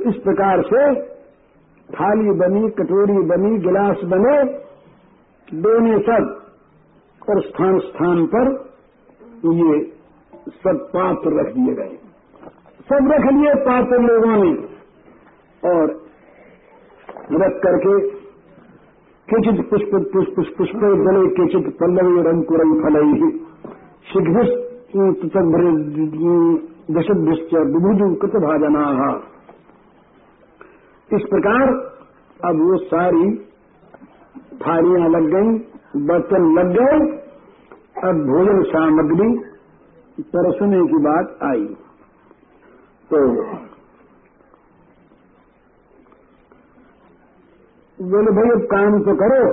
इस प्रकार से थाली बनी, कटोरी बनी, गिलास बने, दोने सब और स्थान स्थान पर ये सब पात्र रख दिए गए। सब रख लिए पात्र लोगों ने और रख करके केचित पुष्प पुष्प पुष्प जले केचित पल्लवी रंकुरई फलई, शीघ्र दशभ्यश्च विभुज कृत भाजना इस प्रकार अब वो सारी थालियाँ लग गई, बर्तन लग गए, अब भोजन सामग्री परसने की बात आई। तो बोले, भाई, अब काम तो करो।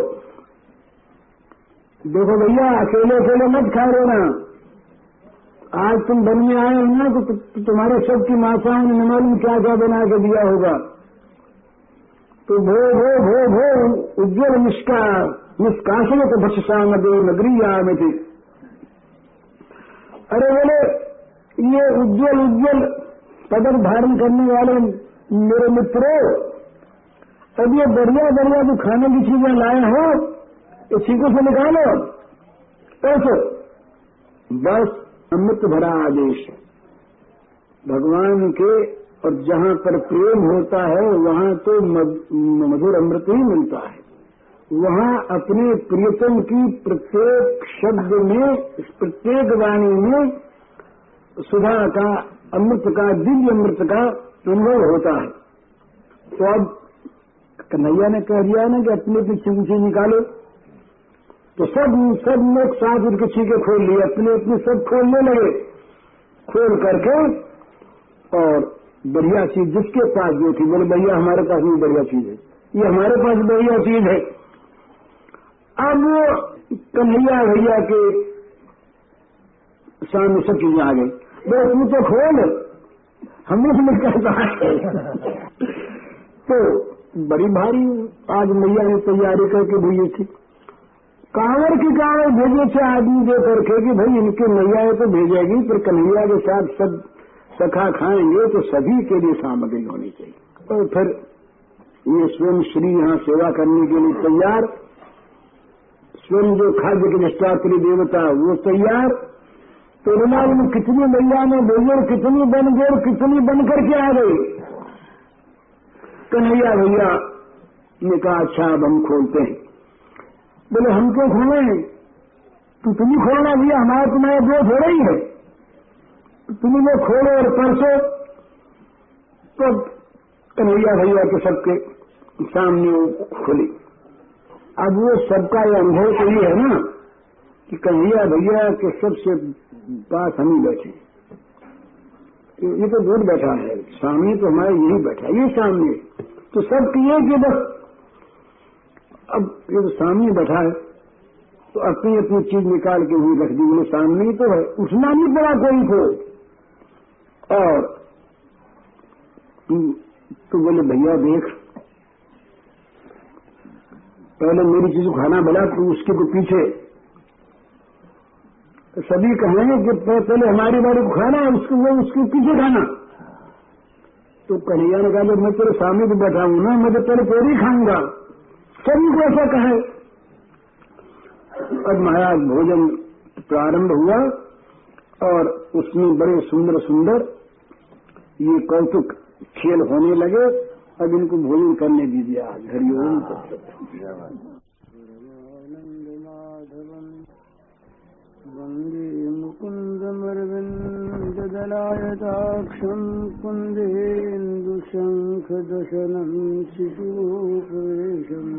देखो भैया, अकेले अकेले मत खा लेना आज तुम बन में आए हो ना तो तुम्हारे सबकी माताओं ने मालूम क्या क्या बना के दिया होगा। तो भो भो भो भो उज्जवल निष्का निष्काशन तो भक्षसांग नगरी में थी। अरे बोले, ये उज्जवल उज्जवल पदक धारण करने वाले मेरे मित्रों, अब ये बढ़िया बढ़िया जो खाने की चीज़ें लाए हो, इसी को से निकालो। ऐसे, बस अमृत भरा आदेश भगवान के और जहाँ पर प्रेम होता है, वहाँ तो मधुर अमृत ही मिलता है। वहाँ अपने प्रियतम की प्रत्येक शब्द में प्रत्येक वाणी में सुधा का, अमृत का, दिव्य अमृत का अनुभव होता है। तो अब कन्हैया ने कह दिया ना कि अपने अपनी चिंची निकालो। तो सब सब लोग साथ उनके छीके खोल लिए, अपने अपने सब खोलने लगे। खोल करके और बढ़िया चीज़ जिसके पास जो थी, बोले, भैया, हमारे पास भी बढ़िया चीज़ है। ये हमारे पास बढ़िया चीज़ है। अब कन्हैया भैया के सामने सब चीज़ें आ गई। बस तू तो खोल। हमने समझ कहता तो बड़ी भारी, आज मैया ने तैयारी करके भेजी थी। कांवर की कांवर भेजे थे आदमी दे करके कि, भाई, इनके मैया तो भेजेगी फिर कन्हैया के साथ सब सखा खाएँगे तो सभी के लिए सामग्री होनी चाहिए। और फिर ये स्वयं श्री यहाँ सेवा करने के लिए तैयार। स्वयं जो खाद्य के निष्ठात्री देवता, वो तैयार। तो रुमाल में कितनी मैया ने भेजे कितनी बन गए कितनी बन करके आ गई। कन्हैया भैया ने कहा अच्छा अब हम खोलते हैं। बोले, हम क्यों खोले? तो तुम्हें खोलना भैया, हमारा तुम्हारा दो हो रही है। तुम लोग खोलो और परसो। तो कन्हैया भैया के सबके सामने वो खुली। अब वो सबका ये अनुभव तो ये है ना कि कन्हैया भैया के सबसे पास हम ही बैठे। ये तो दूर बैठा है, सामने तो हमारे यही बैठा ये सामने। तो सब किए कि बस। अब ये तो सामने बैठा है तो अपनी अपनी चीज़ निकाल के वही रख दी वो सामने ही तो है, उठना नहीं पड़ा कोई को। और तो बोले, भैया, देख, पहले मेरी चीज़ खाना बना, तू उसके को पीछे। तो सभी कहेंगे कि पहले हमारी बारी को खाना है उसको, वो उसके पीछे खाना। तो कन्हैया ने कहा मैं तेरे सामने भी बैठा हूँ ना, मैं तो तेरे पेड़ ही खाऊँगा। सभी को ऐसा कहे। अब महाराज, भोजन प्रारंभ हुआ और उसमें बड़े सुंदर सुंदर ये कौतुक खेल होने लगे, अब इनको भोजन करने दीजिए आज। हरिओम वंदे मुकुन्दमरविन्ददलायताक्षम् कुन्देन्दुशङ्खदशनम् शिशुपवेशम्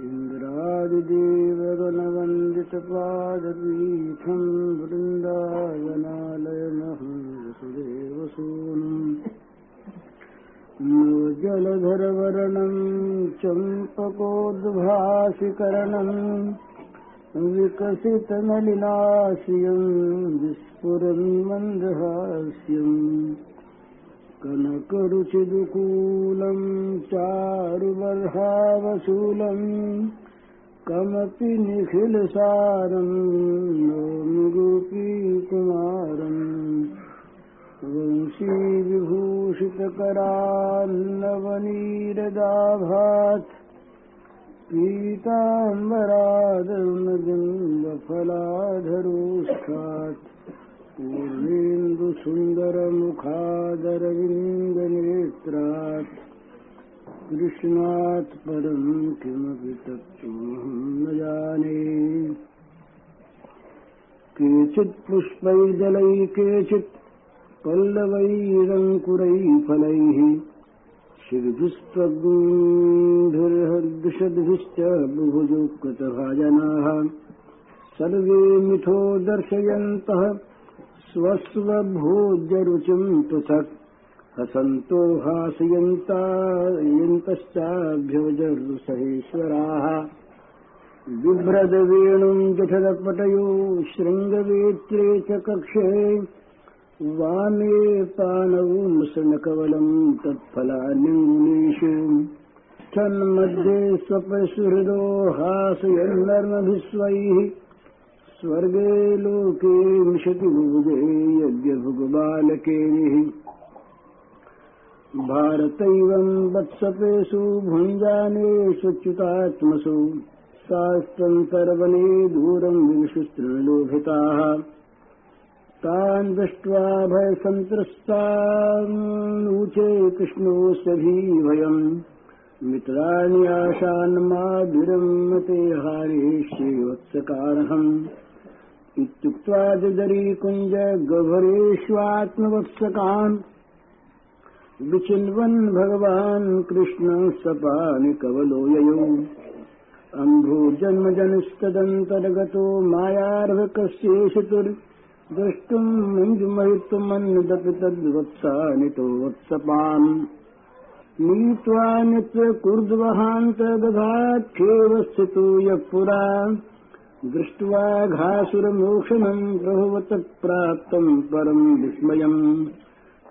इन्द्रादिदेवगणवन्दितपादपीठम् वृन्दावनालयमहं वसुदेवसूनम् जलधरवरणम् चम्पकोद्भासिकरणम् विकसितनलिनाश्रियम् विस्फुरन् मन्दहास्यम् कनकरुचिदुकूलम् चारुबर्हावशूलम् कमपि निखिलसारम् नौमि गोपीकुमारम् वंशीविभूषितकरान्नवनीरदाभात् पीताम्बरादर्मबिम्बफलाधरोष्ठात् पूर्णेन्दुसुन्दरमुखादरविन्दनेत्रात् कृष्णात् परम् किमपि तत्त्वमहं न जाने। केचित् पुष्पैर्जलैः केचित् पल्लवैरङ्कुरैः फलैः शिरदुस्त्वग्भिर्हर्दृषद्भिश्च बुभुजुकृतभाजनाः सर्वे मिथो दर्शयन्तः स्वस्वभोज्यरुचिम् पृथक्। हसन्तो हासयन्तायन्तश्चाभ्योजरुसहेश्वराः बिभ्रदवेणुम् जठरपटयो, शृङ्गवेत्रे च कक्षे वामे पानौ मुसनकवलम् तत्फलान्यङ्गुलीषु तन्मध्ये स्वपशुहृदो हासयन्नर्मभिस्वैः। स्वर्गे लोके मिषति बुभुजे यज्ञभुगबालकेरिः भारतैवम् वत्सपेषु भुञ्जानेषु च्युतात्मसु सास्तन्तर्वने दूरम् विविशुस्त्रिलोभिताः तान् दृष्ट्वा भयसन्त्रस्तानूचे कृष्णोऽस्य भीभयम् मित्राणि आशान्माधुरम् ते हारेष्येवत्सकारहम् इत्युक्त्वा जदरीकुञ्ज गभरेष्वात्मवत्सकान्। विचिन्वन् भगवान् कृष्ण सपानि कवलो ययौ अम्भोजन्मजनिस्तदन्तर्गतो मायार्भकस्येषितुर् द्रष्टुम् मञ्जुमहित्वमन्नदपि तद्वत्सानितो वत्सपाम् नीत्वा नित्यकुर्द्वहान्तदधाख्येव स्थितो यः पुरा। दृष्ट्वा घासुरमोक्षणम् प्रभुवतः प्राप्तम् परम् विस्मयम्।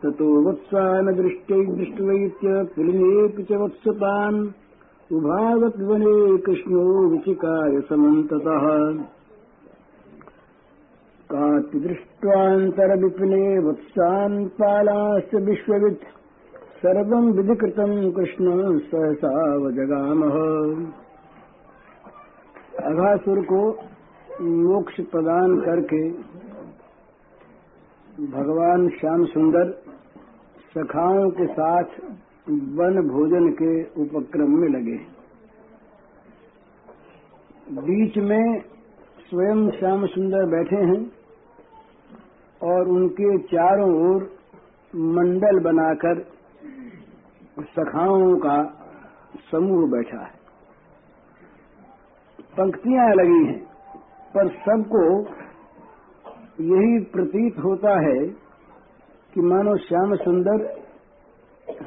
ततो वत्सानदृष्ट्यै दृष्ट्वैत्य पुलिनेऽपि च वत्सपान्। उभावद्वने कृष्णो विचिकाय समन्ततः। कातिदृष्ट्वान्तरविपिने वत्सान् पालाश्च विश्ववित्। सर्वम् विधिकृतम् कृष्ण सहसावजगामः अघासुर को मोक्ष प्रदान करके भगवान श्याम सुंदर सखाओं के साथ वन भोजन के उपक्रम में लगे। बीच में स्वयं श्याम सुंदर बैठे हैं और उनके चारों ओर मंडल बनाकर सखाओं का समूह बैठा है। पंक्तियाँ लगी हैं, पर सबको यही प्रतीत होता है कि मानो श्याम सुंदर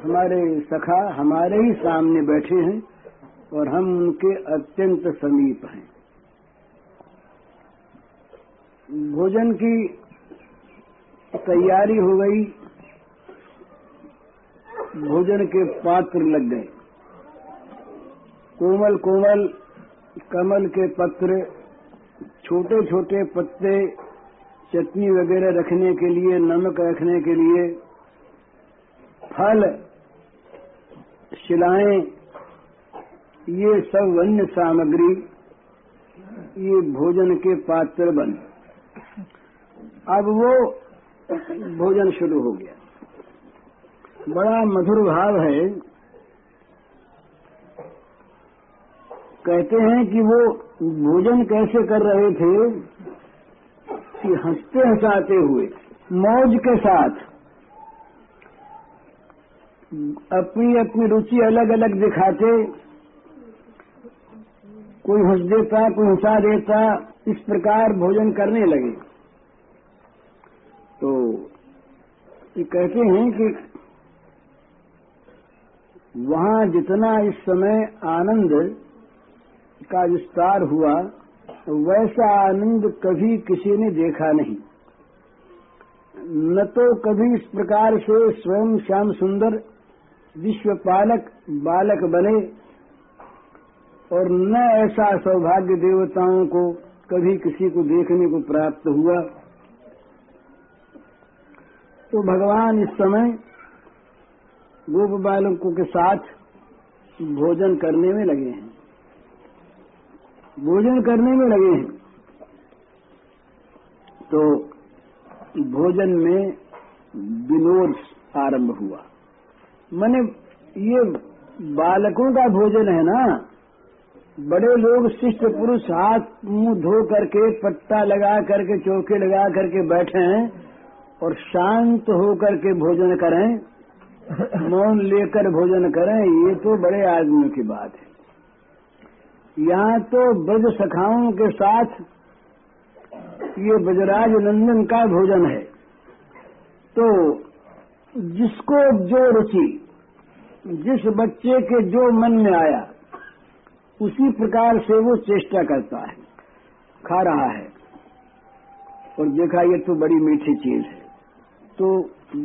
हमारे सखा हमारे ही सामने बैठे हैं और हम उनके अत्यंत समीप हैं। भोजन की तैयारी हो गई। भोजन के पात्र लग गए। कोमल कोमल, कमल के पत्र छोटे छोटे पत्ते, चटनी वगैरह रखने के लिए, नमक रखने के लिए, फल, शिलाएँ, ये सब वन्य सामग्री, ये भोजन के पात्र बन। अब वो भोजन शुरू हो गया। बड़ा मधुर भाव है। कहते हैं कि वो भोजन कैसे कर रहे थे कि हँसते हंसाते हुए, मौज के साथ अपनी अपनी रुचि अलग अलग दिखाते, कोई हंस देता, कोई हंसा देता, इस प्रकार भोजन करने लगे। तो ये कहते हैं कि वहाँ जितना इस समय आनंद का विस्तार हुआ, वैसा आनंद कभी किसी ने देखा नहीं। न तो कभी इस प्रकार से स्वयं श्याम सुंदर, विश्व पालक, बालक बने और न ऐसा सौभाग्य देवताओं को कभी किसी को देखने को प्राप्त हुआ। तो भगवान इस समय गोप बालकों के साथ भोजन करने में लगे हैं। भोजन करने में लगे हैं। तो भोजन में विनोद आरंभ हुआ। मैंने ये बालकों का भोजन है ना? बड़े लोग शिष्ट पुरुष हाथ मुँह धो करके पट्टा लगा करके चौके लगा करके बैठे हैं। और शांत होकर के भोजन करें, मौन लेकर भोजन करें, ये तो बड़े आदमियों की बात है। यहाँ तो ब्रज सखाओं के साथ ये बजराज नंदन का भोजन है। तो जिसको जो रुचि, जिस बच्चे के जो मन में आया, उसी प्रकार से वो चेष्टा करता है, खा रहा है। और देखा, ये तो बड़ी मीठी चीज़ है। तो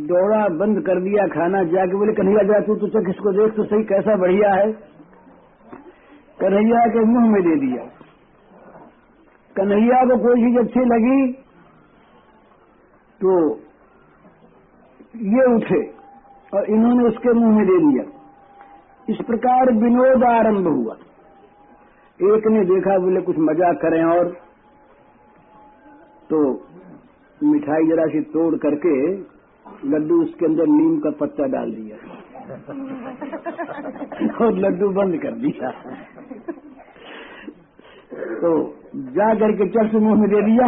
दौड़ा बंद कर दिया, खाना जाके बोले, कन्हैया, जा तू तो चक इसको देख? तो सही कैसा बढ़िया है? कन्हैया के मुँह में दे दिया। कन्हैया को कोई चीज़ अच्छी लगी तो ये उठे और इन्होंने उसके मुँह में दे दिया। इस प्रकार विनोद आरंभ हुआ। एक ने देखा, बोले, कुछ मज़ाक करें और? तो मिठाई जरा सी तोड़ करके लड्डू उसके अंदर नीम का पत्ता डाल दिया। और लड्डू बंद कर दिया। तो जा करके चर्च मुँह में दे दिया।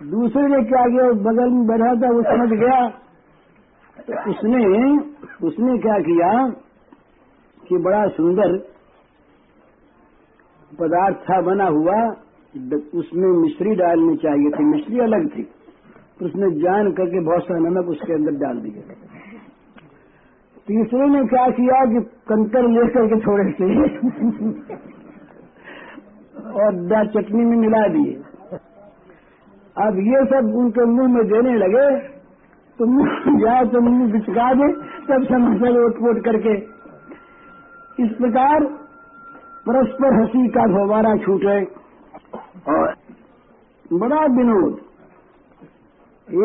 दूसरे ने क्या किया? बगल में बैठा था, वो समझ गया। तो उसने उसने क्या किया कि बड़ा सुंदर पदार्थ था, बना हुआ। उसमें मिश्री डालनी चाहिए थी, मिश्री अलग थी। तो उसने जान करके बहुत सा नमक उसके अंदर डाल दिया। तीसरे ने क्या किया कि कंकर लेकर के थोड़े से और चटनी में मिला दिए। अब ये सब उनके मुँह में देने लगे तो मुँह जाए तो मुँह बिचका दे, तब समझ ओट करके। इस प्रकार परस्पर हँसी का फवारा छूटे बड़ा विनोद।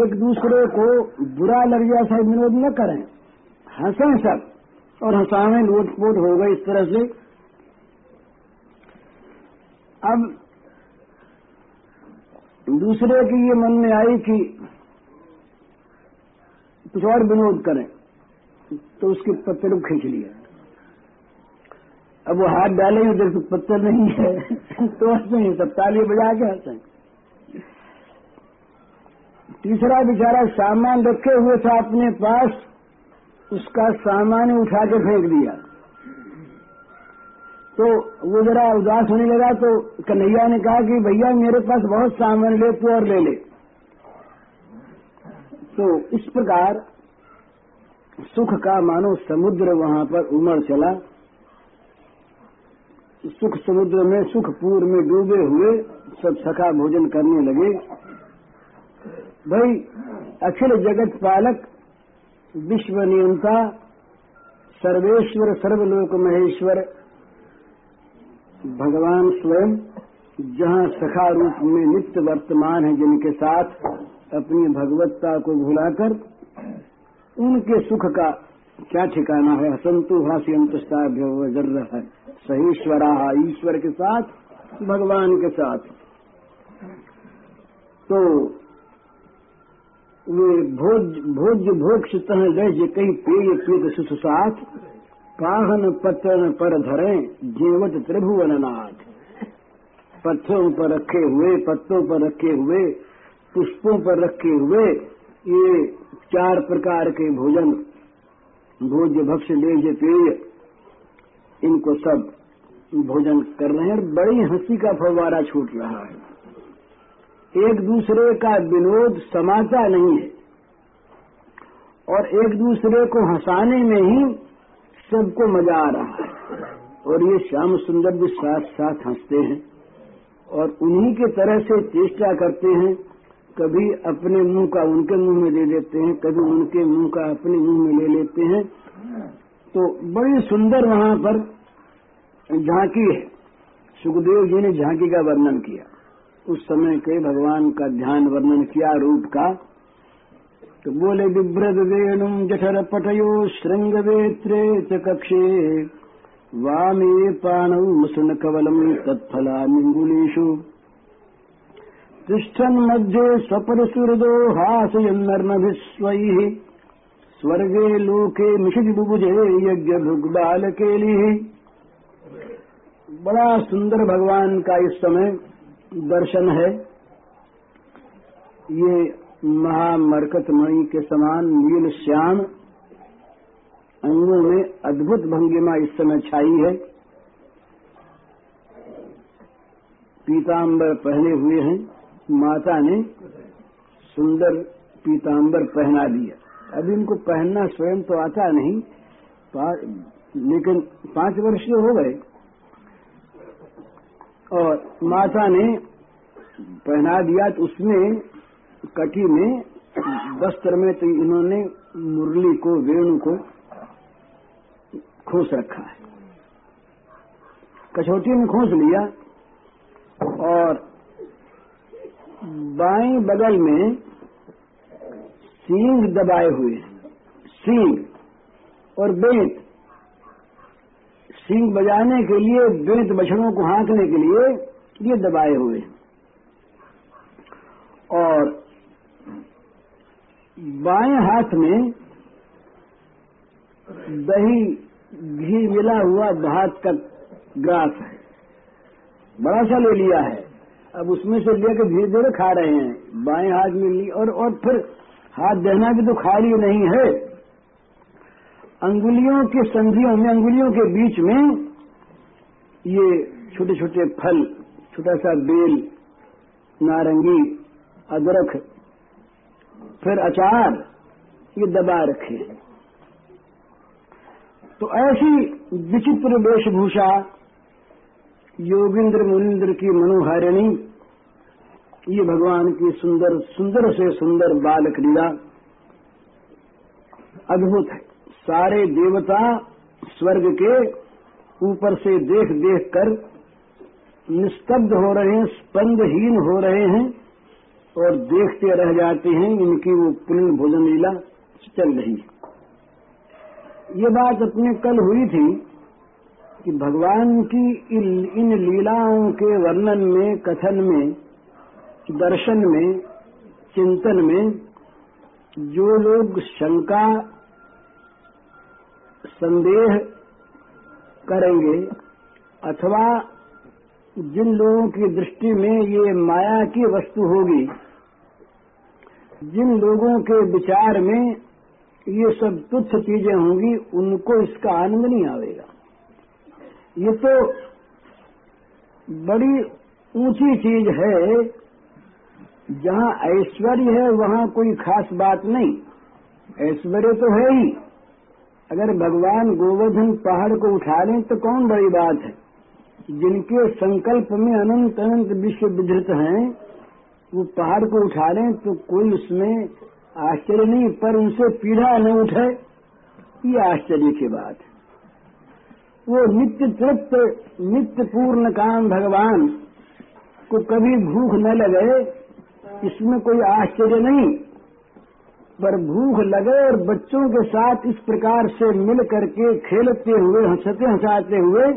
एक दूसरे को बुरा लग जाए विनोद न करें। हंसें सब, और हंसावे लोटपोट हो गए इस तरह से। अब दूसरे की ये मन में आई कि कुछ और विनोद करें तो उसके पत्ते खींच लिया। अब वो हाथ डालेंगे उधर तो पत्थर नहीं है। तो हंसे, सब ताली बजा के हंसे। तीसरा बेचारा सामान रखे हुए था अपने पास, उसका सामान उठा के फेंक दिया। तो वो जरा उदास होने लगा तो कन्हैया ने कहा कि भैया, मेरे पास बहुत सामान ले तू और ले ले। तो इस प्रकार सुख का मानो समुद्र वहाँ पर उमड़ चला। सुख समुद्र में सुखपुर में डूबे हुए सब सखा भोजन करने लगे। भाई अखिल जगत पालक विश्व नियंता सर्वेश्वर, सर्वलोक महेश्वर, भगवान स्वयं, जहाँ सखा रूप में नित्य वर्तमान है जिनके साथ अपनी भगवत्ता को भुलाकर, उनके सुख का क्या ठिकाना है? हसंतु भाष्यंतुष्टाभ्य जर्र है। सहीश्वरा ईश्वर के साथ, भगवान के साथ। तो भोज भोज भोग तह लज कई पेय पेट सुसुसात पाहन पत्थर पर धरे जीवत त्रिभुवननाथ पत्थरों पर रखे हुए, पत्तों पर रखे हुए, पुष्पों पर रखे हुए, ये चार प्रकार के भोजन, भोज्य भक्ष लेज पेय, इनको सब भोजन कर रहे हैं। और बड़ी हँसी का फवारा छूट रहा है। एक दूसरे का विनोद समाता नहीं है। और एक दूसरे को हंसाने में ही सबको मज़ा आ रहा है। और ये श्याम सुंदर भी साथ साथ हँसते हैं और उन्हीं के तरह से चेष्टा करते हैं। कभी अपने मुँह का उनके मुँह में ले लेते हैं, कभी उनके मुँह का अपने मुँह में ले लेते हैं। तो बड़ी सुंदर वहाँ पर झांकी है। सुखदेव जी ने झांकी का वर्णन किया। उस समय के भगवान का ध्यान वर्णन किया रूप का तो बोले विभ्रद वेणु जठर पटयो श्रृंगवेत्रे च कक्षे वामे पाणौ मुसन कवलम तत्फला तत्फलानिङ्गुलीषु तिष्ठन् मध्ये स्वपरसुहृदो हासयन्नर्मभिस्वैः स्वर्गे लोके मिषिति बुभुजे यज्ञ भुग्बालकेलिः बड़ा सुंदर भगवान का इस समय दर्शन है। ये महामरकत मणि के समान नील श्याम अंगों में अद्भुत भंगिमा इस समय छाई है। पीताम्बर पहने हुए हैं। माता ने सुंदर पीताम्बर पहना दिया अभी इनको पहनना स्वयं तो आता नहीं। पा, लेकिन पाँच वर्ष हो गए। और माता ने पहना दिया तो उसमें कटी में वस्त्र में तो इन्होंने मुरली को, वेणु को खोस रखा है। कछोटी में खोस लिया और बाएँ बगल में सींग दबाए हुए सींग और बेंत। सींग बजाने के लिए बेंत बछड़ों को हाँकने के लिए ये दबाए हुए और बाएँ हाथ में दही घी मिला हुआ भात का ग्रास है। बड़ा सा ले लिया है। अब उसमें से लेकर धीरे धीरे खा रहे हैं। बाएँ हाथ में ली और और फिर हाथ देना भी तो खाली नहीं है। अंगुलियों के संधियों में, अंगुलियों के बीच में ये छोटे छोटे फल छोटा सा बेल, नारंगी, अदरक, फिर अचार, ये दबा रखे हैं। तो ऐसी विचित्र वेशभूषा योगिंद्र मुनिंद्र की मनोहारिणी, ये भगवान की सुंदर सुंदर से सुंदर बाल क्रीड़ा अद्भुत है। सारे देवता स्वर्ग के ऊपर से देख देख कर निस्तब्ध हो रहे हैं, स्पंदहीन हो रहे हैं और देखते रह जाते हैं, इनकी वो पुण्य भोजन लीला चल रही है। ये बात अपने कल हुई थी कि भगवान की इन लीलाओं के वर्णन में, कथन में, दर्शन में, चिंतन में जो लोग शंका संदेह करेंगे अथवा जिन लोगों की दृष्टि में ये माया की वस्तु होगी, जिन लोगों के विचार में ये सब तुच्छ चीज़ें होंगी, उनको इसका आनंद नहीं आवेगा। ये तो बड़ी ऊँची चीज़ है, जहाँ ऐश्वर्य है, वहाँ कोई खास बात नहीं। ऐश्वर्य तो है ही। अगर भगवान गोवर्धन पहाड़ को उठा लें तो कौन बड़ी बात है? जिनके संकल्प में अनंत अनंत विश्व विधृत हैं, वो पहाड़ को उठा लें तो कोई उसमें आश्चर्य नहीं, पर उनसे पीढ़ा न उठे। ये आश्चर्य की बात है। वो नित्य तृप्त नित्य पूर्ण काम भगवान को कभी भूख न लगे, इसमें कोई आश्चर्य नहीं। पर भूख लगे और बच्चों के साथ इस प्रकार से मिल करके खेलते हुए, हँसते हंसाते हुए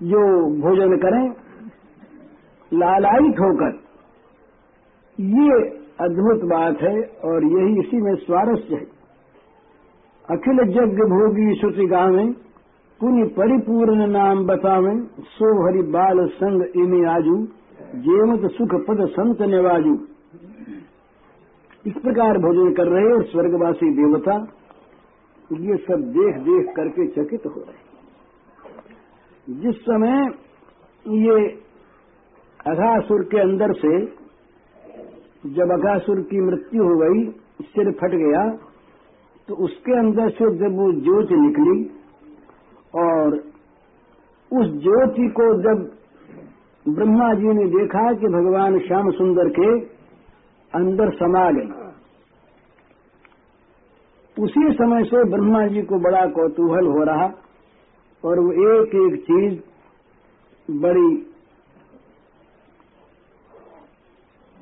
जो भोजन करें, लालायित होकर। ये अद्भुत बात है और यही इसी में स्वारस्य है। अखिल जग भोगी श्रुति गावे पुण्य परिपूर्ण नाम बतावे सो हरि बाल संग इमे आजू जेमत सुख पद संत निवाजू। इस प्रकार भोजन कर रहे और स्वर्गवासी देवता। ये सब देख देख करके चकित हो रहे जिस समय ये अघासुर के अंदर से, जब अघासुर की मृत्यु हो गई, सिर फट गया तो उसके अंदर से जब वो ज्योति निकली, और उस ज्योति को जब ब्रह्मा जी ने देखा कि भगवान श्याम सुंदर के अंदर समा गई उसी समय से ब्रह्मा जी को बड़ा कौतूहल हो रहा और वो एक एक चीज़ बड़ी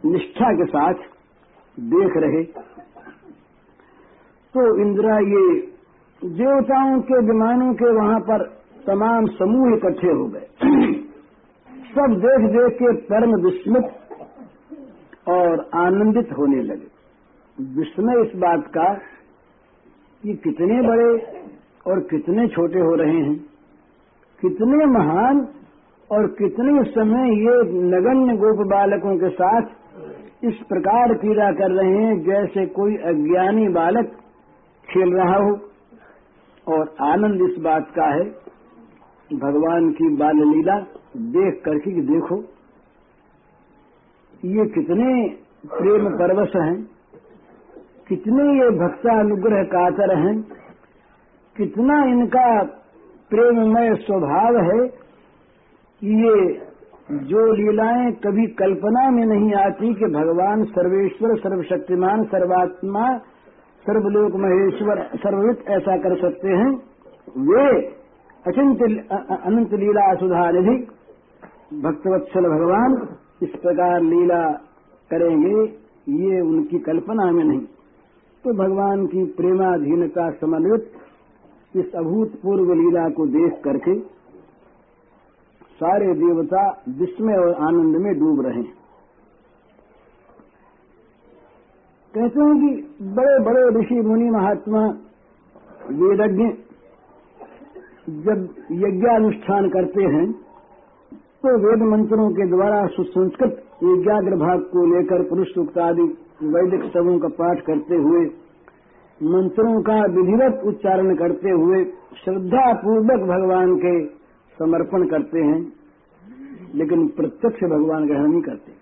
निष्ठा के साथ देख रहे। तो इंदिरा, ये देवताओं के, विमानों के वहाँ पर तमाम समूह इकट्ठे हो गए। सब देख देख के परम विस्मित और आनंदित होने लगे। विस्मय इस बात का कि कितने बड़े और कितने छोटे हो रहे हैं, कितने महान और कितने समय ये नगण्य गोप बालकों के साथ इस प्रकार क्रीड़ा कर रहे हैं जैसे कोई अज्ञानी बालक खेल रहा हो। और आनंद इस बात का है, भगवान की बाल लीला देख करके देखो ये कितने प्रेम परवश हैं, कितने ये भक्तानुग्रह कातर हैं, कितना इनका प्रेममय स्वभाव है, ये जो लीलाएँ कभी कल्पना में नहीं आती कि भगवान सर्वेश्वर, सर्वशक्तिमान, सर्वात्मा, सर्वलोक महेश्वर सर्ववित ऐसा कर सकते हैं, वे अचिंत अनंत लीला सुधा निधि भक्तवत्सल भगवान इस प्रकार लीला करेंगे, ये उनकी कल्पना में नहीं। तो भगवान की प्रेमाधीनता समन्वित इस अभूतपूर्व लीला को देख करके सारे देवता विस्मय और आनंद में डूब रहे हैं। कहते हैं कि बड़े बड़े ऋषि मुनि महात्मा वेदज्ञ जब यज्ञानुष्ठान करते हैं तो वेद मंत्रों के द्वारा सुसंस्कृत यज्ञाग्र भाग को लेकर पुरुष सूक्त आदि वैदिक शवों का पाठ करते हुए, मंत्रों का विधिवत उच्चारण करते हुए श्रद्धा पूर्वक भगवान के समर्पण करते हैं, लेकिन प्रत्यक्ष भगवान ग्रहण नहीं करते।